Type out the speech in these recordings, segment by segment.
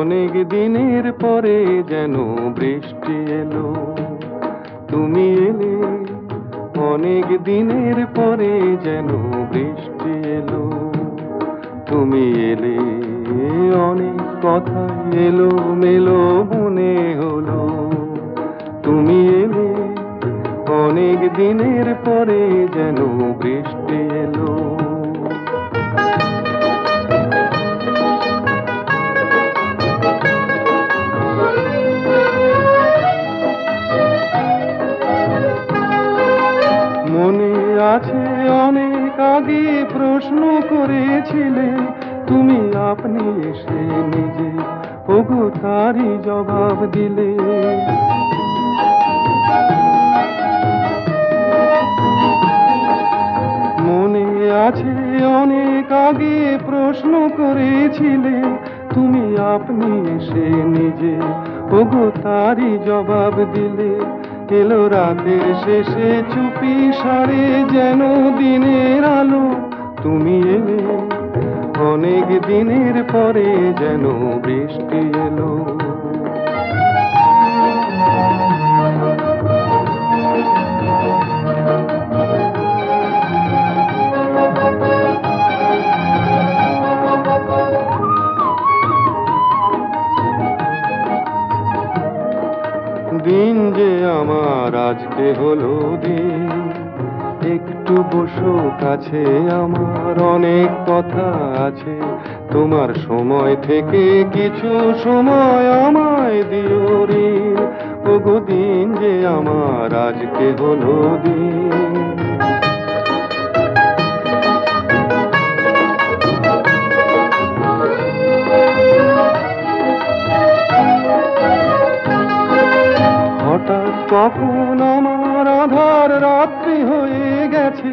অনেক দিনের পরে যেন বৃষ্টি এলো। তুমি এলে অনেক দিনের পরে যেন বৃষ্টি এলো। তুমি এলে অনেক কথা এলো, মেলো, মনে হলো। তুমি এলে অনেক দিনের পরে যেন মনে আছে অনেক আগে প্রশ্ন করেছিলে, তুমি আপনি এসে নিজে ওগো তারই জবাব দিলে। মনে আছে অনেক আগে প্রশ্ন করেছিলে, তুমি আপনি এসে নিজে ওগো তারই জবাব দিলে। এলো রাতের শেষে, চুপি সারে যেন দিনের আলো। তুমি এলে, অনেক দিনের পরে যেন বৃষ্টি এলো। দিন যে আমার আজকে হলো দিন। একটু বসো, কাছে আমার অনেক কথা আছে। তোমার সময় থেকে কিছু সময় আমায় দিও রে। ওগো দিন যে আমার আজকে হলো দিন। কখন আমার আধার রাত্রি হয়ে গেছে,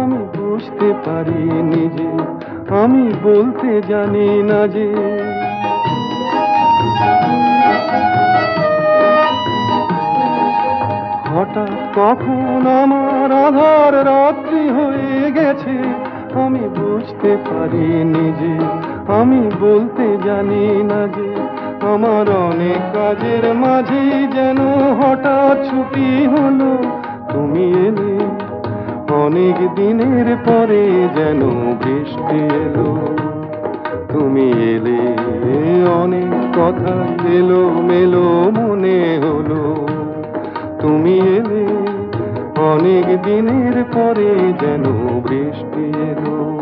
আমি বুঝতে পারি নিজে আমি বলতে জানি না যে। হঠাৎ কখন আমার আধার রাত্রি হয়ে গেছে, আমি বুঝতে পারি নিজে আমি বলতে জানি না যে। আমার অনেক কাজের মাঝে যেন হঠাৎ ছুটি হলো। তুমি এলে, অনেক দিনের পরে যেন বৃষ্টি এলো। তুমি এলে, অনেক কথা এলো মেলো মনে হলো। তুমি এলে, অনেক দিনের পরে যেন বৃষ্টি এলো।